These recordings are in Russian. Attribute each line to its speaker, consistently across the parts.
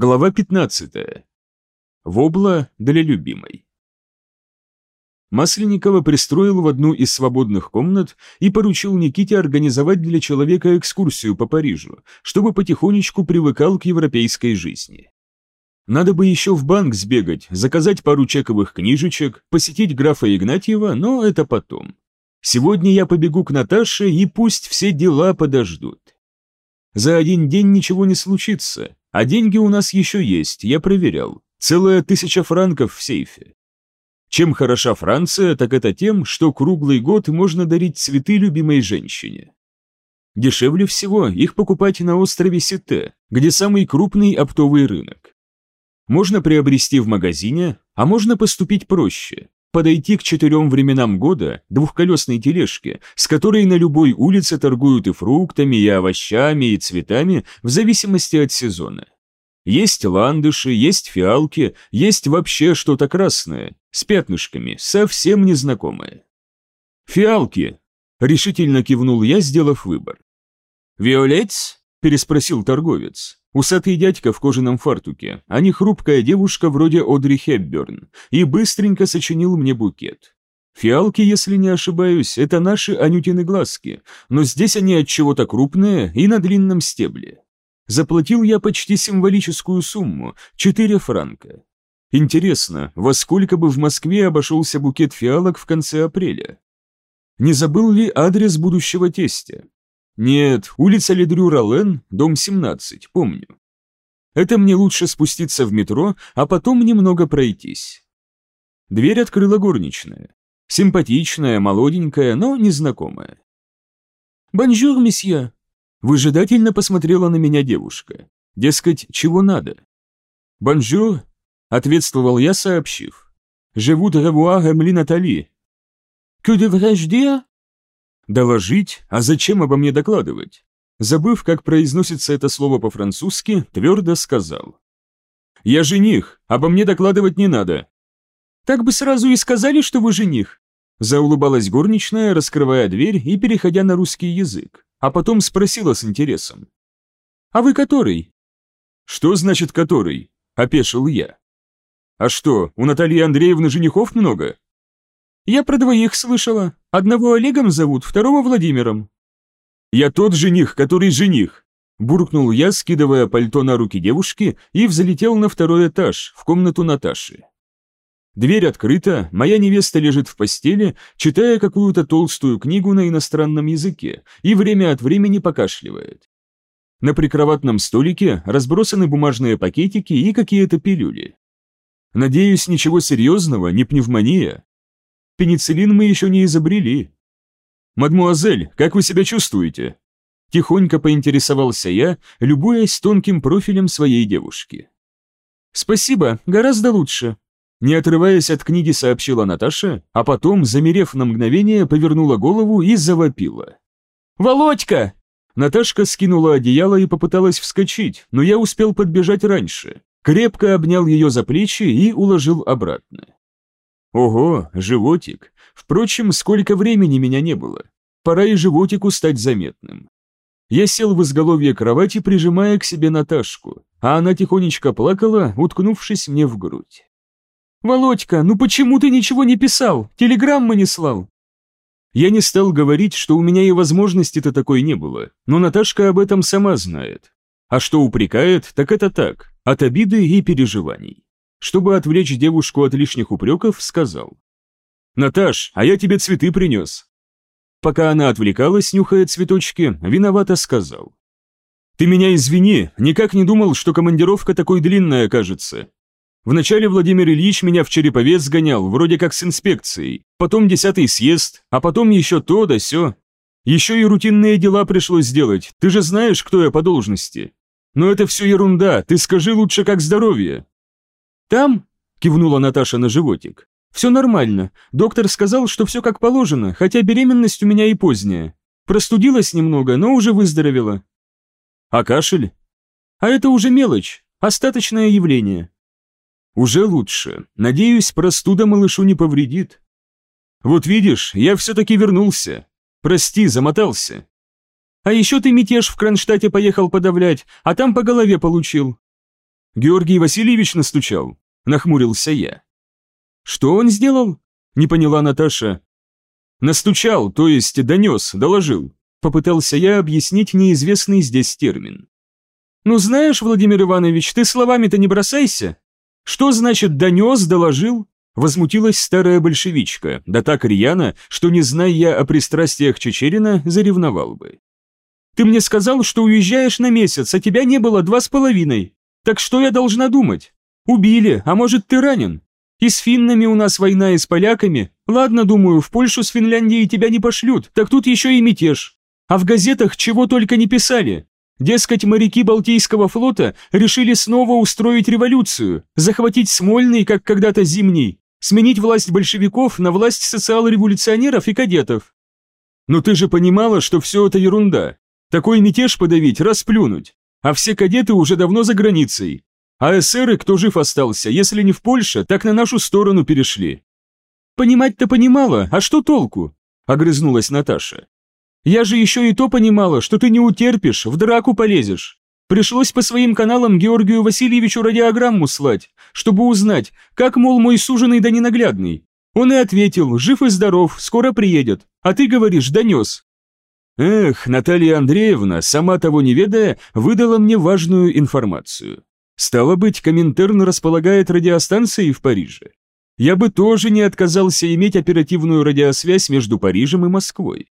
Speaker 1: Глава 15. Вобла для любимой. Масленникова пристроил в одну из свободных комнат и поручил Никите организовать для человека экскурсию по Парижу, чтобы потихонечку привыкал к европейской жизни. Надо бы еще в банк сбегать, заказать пару чековых книжечек, посетить графа Игнатьева, но это потом. Сегодня я побегу к Наташе, и пусть все дела подождут. За один день ничего не случится, а деньги у нас еще есть, я проверял. Целая тысяча франков в сейфе. Чем хороша Франция, так это тем, что круглый год можно дарить цветы любимой женщине. Дешевле всего их покупать на острове Сите, где самый крупный оптовый рынок. Можно приобрести в магазине, а можно поступить проще. Подойти к четырем временам года двухколесной тележке, с которой на любой улице торгуют и фруктами, и овощами, и цветами, в зависимости от сезона. Есть ландыши, есть фиалки, есть вообще что-то красное, с пятнышками, совсем незнакомое. «Фиалки!» – решительно кивнул я, сделав выбор. «Виолетс?» – переспросил торговец. Усатый дядька в кожаном фартуке, а не хрупкая девушка вроде Одри Хепберн, и быстренько сочинил мне букет. Фиалки, если не ошибаюсь, это наши анютины глазки, но здесь они от чего-то крупные и на длинном стебле. Заплатил я почти символическую сумму – 4 франка. Интересно, во сколько бы в Москве обошелся букет фиалок в конце апреля? Не забыл ли адрес будущего тестя? Нет, улица Ледрю-Ролен, дом 17, помню. Это мне лучше спуститься в метро, а потом немного пройтись. Дверь открыла горничная. Симпатичная, молоденькая, но незнакомая. «Bonjour, monsieur!» Выжидательно посмотрела на меня девушка. Дескать, чего надо? «Bonjour!» — ответствовал я, сообщив. «Je voudrais voir, Эмли Натали». «Que devrais-je dire?» Доложить? А зачем обо мне докладывать? Забыв, как произносится это слово по-французски, твердо сказал. «Я жених, обо мне докладывать не надо». «Так бы сразу и сказали, что вы жених», заулыбалась горничная, раскрывая дверь и переходя на русский язык, а потом спросила с интересом. «А вы который?» «Что значит который?» – опешил я. «А что, у Натальи Андреевны женихов много?» «Я про двоих слышала. Одного Олегом зовут, второго Владимиром». «Я тот жених, который жених», – буркнул я, скидывая пальто на руки девушки и взлетел на второй этаж, в комнату Наташи. Дверь открыта, моя невеста лежит в постели, читая какую-то толстую книгу на иностранном языке и время от времени покашливает. На прикроватном столике разбросаны бумажные пакетики и какие-то пилюли. Надеюсь, ничего серьезного, не пневмония. Пенициллин мы еще не изобрели. «Мадмуазель, как вы себя чувствуете?» Тихонько поинтересовался я, любуясь тонким профилем своей девушки. «Спасибо, гораздо лучше», не отрываясь от книги, сообщила Наташа, а потом, замерев на мгновение, повернула голову и завопила. «Володька!» Наташка скинула одеяло и попыталась вскочить, но я успел подбежать раньше. Крепко обнял ее за плечи и уложил обратно. Ого, животик. Впрочем, сколько времени меня не было. Пора и животику стать заметным. Я сел в изголовье кровати, прижимая к себе Наташку, а она тихонечко плакала, уткнувшись мне в грудь. «Володька, ну почему ты ничего не писал? Телеграммы не слал?» Я не стал говорить, что у меня и возможности-то такой не было, но Наташка об этом сама знает. А что упрекает, так это так, от обиды и переживаний. Чтобы отвлечь девушку от лишних упреков, сказал. «Наташ, а я тебе цветы принес». Пока она отвлекалась, нюхая цветочки, виновато сказал. «Ты меня извини, никак не думал, что командировка такой длинная кажется. Вначале Владимир Ильич меня в Череповец сгонял, вроде как с инспекцией, потом десятый съезд, а потом еще то да сё. Еще и рутинные дела пришлось сделать, ты же знаешь, кто я по должности. Но это все ерунда, ты скажи лучше, как здоровье. «Там?» – кивнула Наташа на животик. «Все нормально. Доктор сказал, что все как положено, хотя беременность у меня и поздняя. Простудилась немного, но уже выздоровела». «А кашель?» «А это уже мелочь, остаточное явление». «Уже лучше. Надеюсь, простуда малышу не повредит». «Вот видишь, я все-таки вернулся. Прости, замотался». «А еще ты мятеж в Кронштадте поехал подавлять, а там по голове получил. Георгий Васильевич настучал, нахмурился я. Что он сделал? Не поняла Наташа. Настучал, то есть донес, доложил. Попытался я объяснить неизвестный здесь термин. «Ну знаешь, Владимир Иванович, ты словами-то не бросайся. Что значит «донес», «доложил»?» Возмутилась старая большевичка, да так рьяно, что, не зная я о пристрастиях Чечерина, заревновал бы. «Ты мне сказал, что уезжаешь на месяц, а тебя не было два с половиной. Так что я должна думать? Убили, а может, ты ранен? И с финнами у нас война, и с поляками. Ладно, думаю, в Польшу с Финляндией тебя не пошлют, так тут еще и мятеж. А в газетах чего только не писали. Дескать, моряки Балтийского флота решили снова устроить революцию, захватить Смольный, как когда-то Зимний, сменить власть большевиков на власть социал-революционеров и кадетов. Но ты же понимала, что все это ерунда. Такой мятеж подавить, расплюнуть. А все кадеты уже давно за границей. А эсеры, кто жив остался, если не в Польше, так на нашу сторону перешли. Понимать-то понимала, а что толку? Огрызнулась Наташа. Я же еще и то понимала, что ты не утерпишь, в драку полезешь. Пришлось по своим каналам Георгию Васильевичу радиограмму слать, чтобы узнать, как, мол, мой суженый да ненаглядный. Он и ответил, жив и здоров, скоро приедет. А ты говоришь, донес. Эх, Наталья Андреевна, сама того не ведая, выдала мне важную информацию. Стало быть, Коминтерн располагает радиостанцией в Париже. Я бы тоже не отказался иметь оперативную радиосвязь между Парижем и Москвой.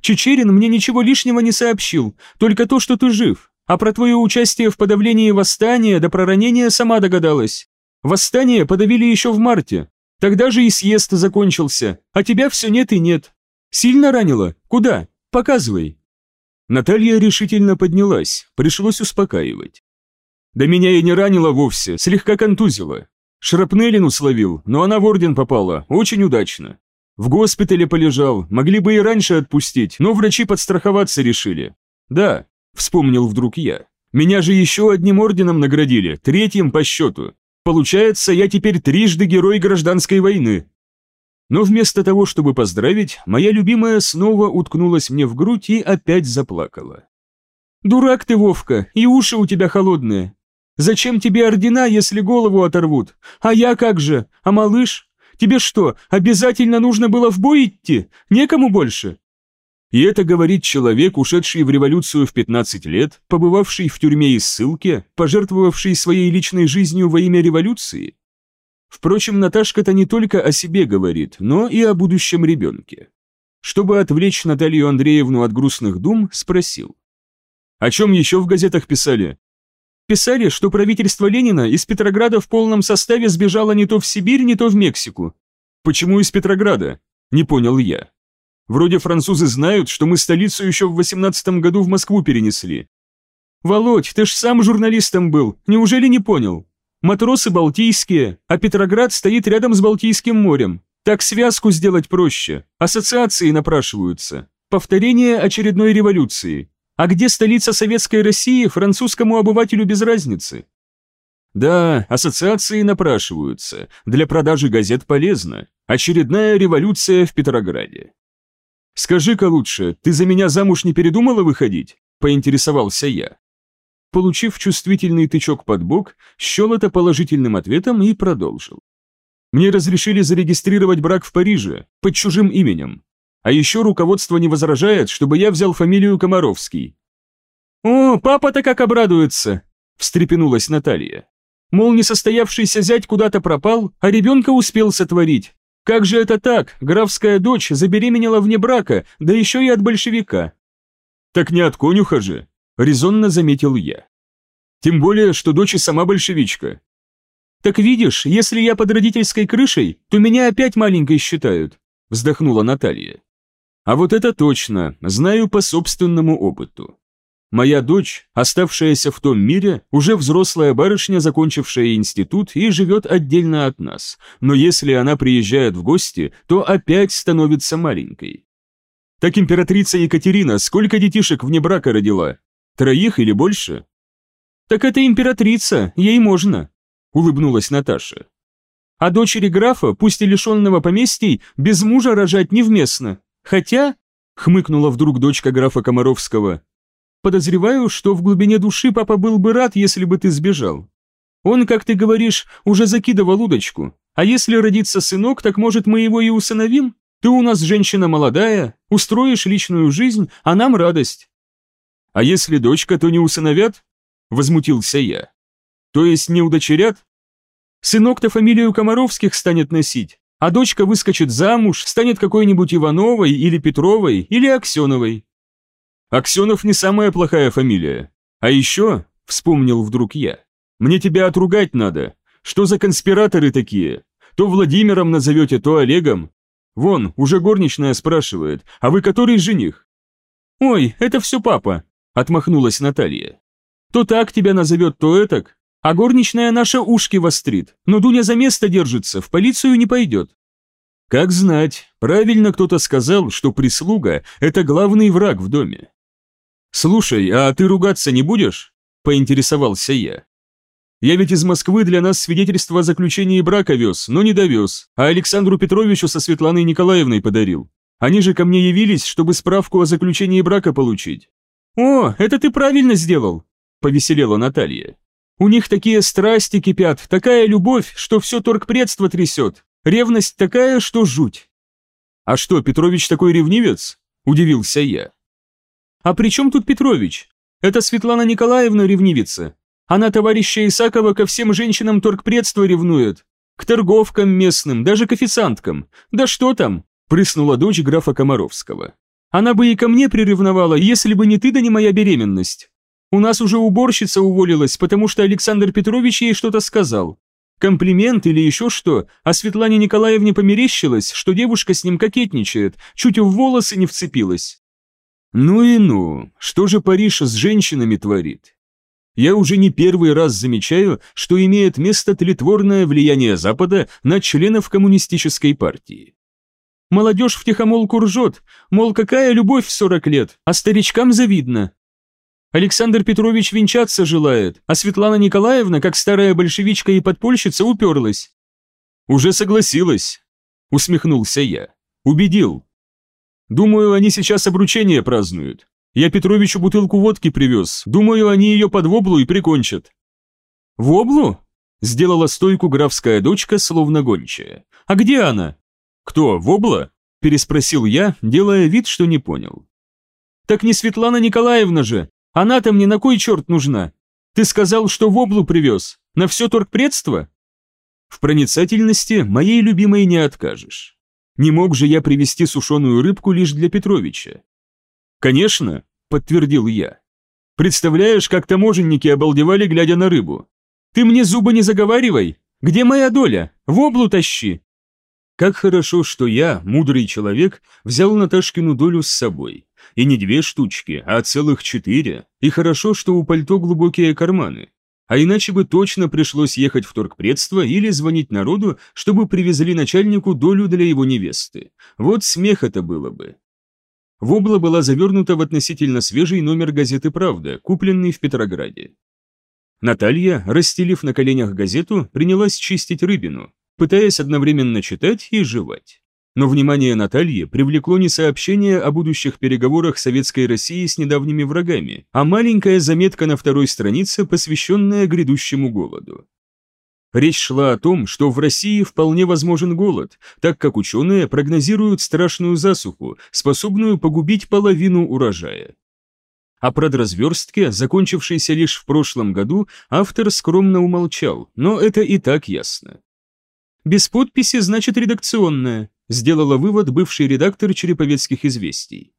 Speaker 1: Чечерин мне ничего лишнего не сообщил, только то, что ты жив. А про твое участие в подавлении восстания до проранения сама догадалась. Восстание подавили еще в марте. Тогда же и съезд закончился, а тебя все нет и нет. Сильно ранило? Куда? Показывай». Наталья решительно поднялась, пришлось успокаивать. «Да меня и не ранило вовсе, слегка контузило. Шрапнелину словил, но она в орден попала, очень удачно. В госпитале полежал, могли бы и раньше отпустить, но врачи подстраховаться решили. Да, вспомнил вдруг я. Меня же еще одним орденом наградили, третьим по счету. Получается, я теперь трижды герой гражданской войны. Но вместо того, чтобы поздравить, моя любимая снова уткнулась мне в грудь и опять заплакала. «Дурак ты, Вовка, и уши у тебя холодные. Зачем тебе ордена, если голову оторвут? А я как же? А малыш? Тебе что, обязательно нужно было в бой идти? Некому больше?» И это говорит человек, ушедший в революцию в 15 лет, побывавший в тюрьме и ссылке, пожертвовавший своей личной жизнью во имя революции. Впрочем, Наташка-то не только о себе говорит, но и о будущем ребенке. Чтобы отвлечь Наталью Андреевну от грустных дум, спросил. «О чем еще в газетах писали?» Писали, что правительство Ленина из Петрограда в полном составе сбежало не то в Сибирь, не то в Мексику. Почему из Петрограда? Не понял я. Вроде французы знают, что мы столицу еще в 18 году в Москву перенесли. Володь, ты ж сам журналистом был, неужели не понял? Матросы балтийские, а Петроград стоит рядом с Балтийским морем. Так связку сделать проще. Ассоциации напрашиваются. Повторение очередной революции. А где столица Советской России, французскому обывателю без разницы. Да, ассоциации напрашиваются. Для продажи газет полезно. Очередная революция в Петрограде. «Скажи-ка лучше, ты за меня замуж не передумала выходить?» – поинтересовался я. Получив чувствительный тычок под бок, счел это положительным ответом и продолжил. «Мне разрешили зарегистрировать брак в Париже, под чужим именем. А еще руководство не возражает, чтобы я взял фамилию Комаровский. «О, папа-то как обрадуется!» – встрепенулась Наталья. Мол, несостоявшийся зять куда-то пропал, а ребенка успел сотворить. Как же это так? Графская дочь забеременела вне брака, да еще и от большевика. Так не от конюха же, резонно заметил я. Тем более, что дочь и сама большевичка. Так видишь, если я под родительской крышей, то меня опять маленькой считают, вздохнула Наталья. А вот это точно, знаю по собственному опыту. Моя дочь, оставшаяся в том мире, уже взрослая барышня, закончившая институт и живет отдельно от нас, но если она приезжает в гости, то опять становится маленькой. Так императрица Екатерина сколько детишек вне брака родила? Троих или больше? Так это императрица, ей можно, улыбнулась Наташа. А дочери графа, пусть и лишенного поместий, без мужа рожать невместно. Хотя, хмыкнула вдруг дочка графа Комаровского, подозреваю, что в глубине души папа был бы рад, если бы ты сбежал. Он, как ты говоришь, уже закидывал удочку. А если родится сынок, так может мы его и усыновим? Ты у нас женщина молодая, устроишь личную жизнь, а нам радость. А если дочка, то не усыновят? Возмутился я. То есть не удочерят? Сынок-то фамилию Комаровских станет носить, а дочка выскочит замуж, станет какой-нибудь Ивановой или Петровой или Аксеновой. Аксенов не самая плохая фамилия. А еще, вспомнил вдруг я, мне тебя отругать надо. Что за конспираторы такие? То Владимиром назовете, то Олегом. Вон, уже горничная спрашивает, а вы который жених? Ой, это все папа, отмахнулась Наталья. То так тебя назовет, то этак. А горничная наша ушки вострит, но Дуня за место держится, в полицию не пойдет. Как знать, правильно кто-то сказал, что прислуга – это главный враг в доме. «Слушай, а ты ругаться не будешь?» – поинтересовался я. «Я ведь из Москвы для нас свидетельство о заключении брака вез, но не довез, а Александру Петровичу со Светланой Николаевной подарил. Они же ко мне явились, чтобы справку о заключении брака получить». «О, это ты правильно сделал!» – повеселела Наталья. У них такие страсти кипят, такая любовь, что все торгпредство трясет. Ревность такая, что жуть. А что, Петрович такой ревнивец? Удивился я. А при чем тут Петрович? Это Светлана Николаевна ревнивица. Она товарища Исакова ко всем женщинам торгпредства ревнует. К торговкам местным, даже к официанткам. Да что там? Прыснула дочь графа Комаровского. Она бы и ко мне приревновала, если бы не ты да не моя беременность. У нас уже уборщица уволилась, потому что Александр Петрович ей что-то сказал. Комплимент или еще что, а Светлане Николаевне померещилось, что девушка с ним кокетничает, чуть в волосы не вцепилась. Ну и ну, что же Париж с женщинами творит? Я уже не первый раз замечаю, что имеет место тлетворное влияние Запада на членов коммунистической партии. Молодежь втихомолку ржет, мол, какая любовь в 40 лет, а старичкам завидно. Александр Петрович венчаться желает, а Светлана Николаевна, как старая большевичка и подпольщица, уперлась. Уже согласилась, усмехнулся я. Убедил. Думаю, они сейчас обручение празднуют. Я Петровичу бутылку водки привез. Думаю, они ее под воблу и прикончат. Воблу? Сделала стойку графская дочка, словно гончая. А где она? Кто, вобла? Переспросил я, делая вид, что не понял. Так не Светлана Николаевна же, она-то мне на кой черт нужна? Ты сказал, что воблу привез. На все торгпредство? В проницательности моей любимой не откажешь. Не мог же я привезти сушеную рыбку лишь для Петровича. Конечно, подтвердил я. Представляешь, как таможенники обалдевали, глядя на рыбу. Ты мне зубы не заговаривай. Где моя доля? Воблу тащи. Как хорошо, что я, мудрый человек, взял Наташкину долю с собой. И не две штучки, а целых четыре. И хорошо, что у пальто глубокие карманы. А иначе бы точно пришлось ехать в торгпредство или звонить народу, чтобы привезли начальнику долю для его невесты. Вот смех это было бы. Вобла была завернута в относительно свежий номер газеты «Правда», купленный в Петрограде. Наталья, расстелив на коленях газету, принялась чистить рыбину, пытаясь одновременно читать и жевать. Но внимание Натальи привлекло не сообщение о будущих переговорах Советской России с недавними врагами, а маленькая заметка на второй странице, посвященная грядущему голоду. Речь шла о том, что в России вполне возможен голод, так как ученые прогнозируют страшную засуху, способную погубить половину урожая. О продразверстке, закончившейся лишь в прошлом году, автор скромно умолчал, но это и так ясно. Без подписи значит редакционная, сделала вывод бывший редактор Череповецких известий.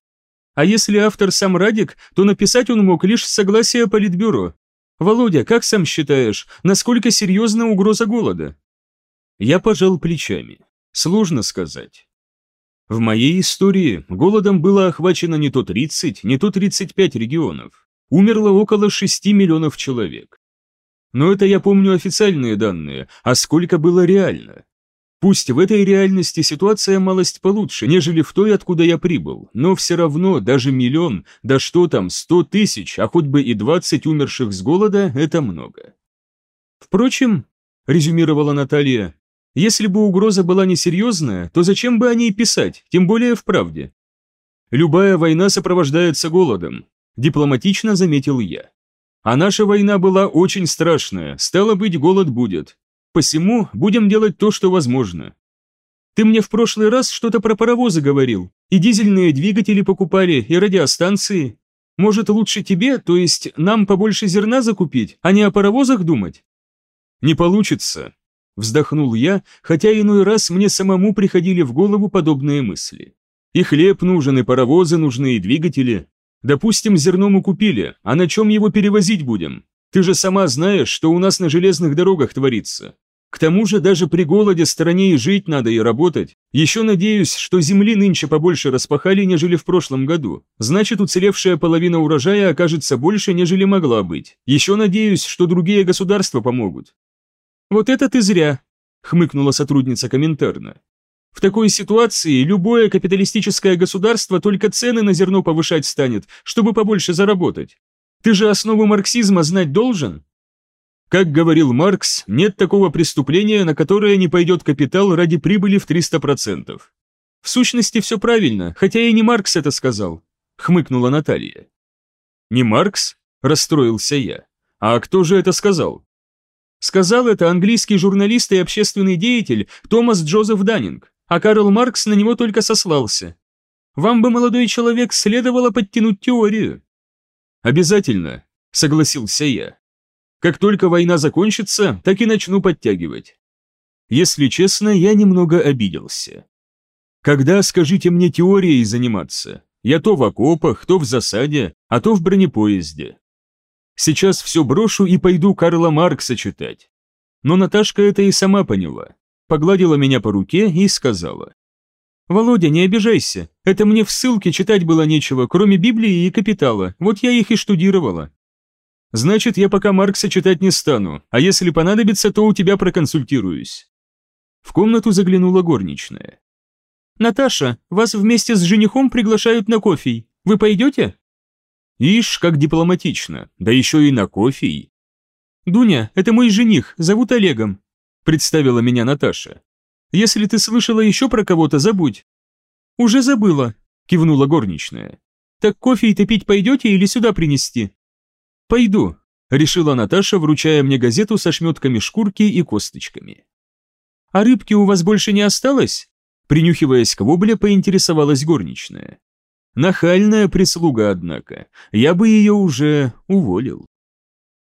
Speaker 1: А если автор сам Радик, то написать он мог лишь с согласия Политбюро. Володя, как сам считаешь, насколько серьезна угроза голода? Я пожал плечами. Сложно сказать. В моей истории голодом было охвачено не то 30, не то 35 регионов. Умерло около 6 миллионов человек. Но это я помню официальные данные, а сколько было реально? Пусть в этой реальности ситуация малость получше, нежели в той, откуда я прибыл, но все равно даже миллион, да что там, сто тысяч, а хоть бы и двадцать умерших с голода – это много. Впрочем, резюмировала Наталья, если бы угроза была несерьезная, то зачем бы о ней писать, тем более в правде? Любая война сопровождается голодом, дипломатично заметил я. А наша война была очень страшная, стало быть, голод будет. Посему будем делать то, что возможно. Ты мне в прошлый раз что-то про паровозы говорил, и дизельные двигатели покупали, и радиостанции. Может, лучше тебе, то есть нам побольше зерна закупить, а не о паровозах думать? Не получится, вздохнул я, хотя иной раз мне самому приходили в голову подобные мысли. И хлеб нужен, и паровозы нужны, и двигатели. Допустим, зерно мы купили, а на чем его перевозить будем? Ты же сама знаешь, что у нас на железных дорогах творится. К тому же даже при голоде стране и жить надо, и работать. Еще надеюсь, что земли нынче побольше распахали, нежели в прошлом году. Значит, уцелевшая половина урожая окажется больше, нежели могла быть. Еще надеюсь, что другие государства помогут. Вот это ты зря, хмыкнула сотрудница комментарно. В такой ситуации любое капиталистическое государство только цены на зерно повышать станет, чтобы побольше заработать. Ты же основу марксизма знать должен? Как говорил Маркс, нет такого преступления, на которое не пойдет капитал ради прибыли в 300%. В сущности, все правильно, хотя и не Маркс это сказал, хмыкнула Наталья. Не Маркс? Расстроился я. А кто же это сказал? Сказал это английский журналист и общественный деятель Томас Джозеф Даннинг, а Карл Маркс на него только сослался. Вам бы, молодой человек, следовало подтянуть теорию. Обязательно, согласился я. Как только война закончится, так и начну подтягивать. Если честно, я немного обиделся. Когда, скажите мне, теорией заниматься? Я то в окопах, то в засаде, а то в бронепоезде. Сейчас все брошу и пойду Карла Маркса читать. Но Наташка это и сама поняла. Погладила меня по руке и сказала. «Володя, не обижайся. Это мне в ссылке читать было нечего, кроме Библии и Капитала. Вот я их и штудировала. Значит, я пока Маркса читать не стану, а если понадобится, то у тебя проконсультируюсь». В комнату заглянула горничная. «Наташа, вас вместе с женихом приглашают на кофе. Вы пойдете?» «Ишь, как дипломатично, да еще и на кофе». «Дуня, это мой жених, зовут Олегом», — представила меня Наташа. «Если ты слышала еще про кого-то, забудь». «Уже забыла», — кивнула горничная. «Так кофе и пить пойдете или сюда принести?» «Пойду», — решила Наташа, вручая мне газету со шметками шкурки и косточками. «А рыбки у вас больше не осталось?» Принюхиваясь к вобле, поинтересовалась горничная. Нахальная прислуга, однако. Я бы ее уже уволил.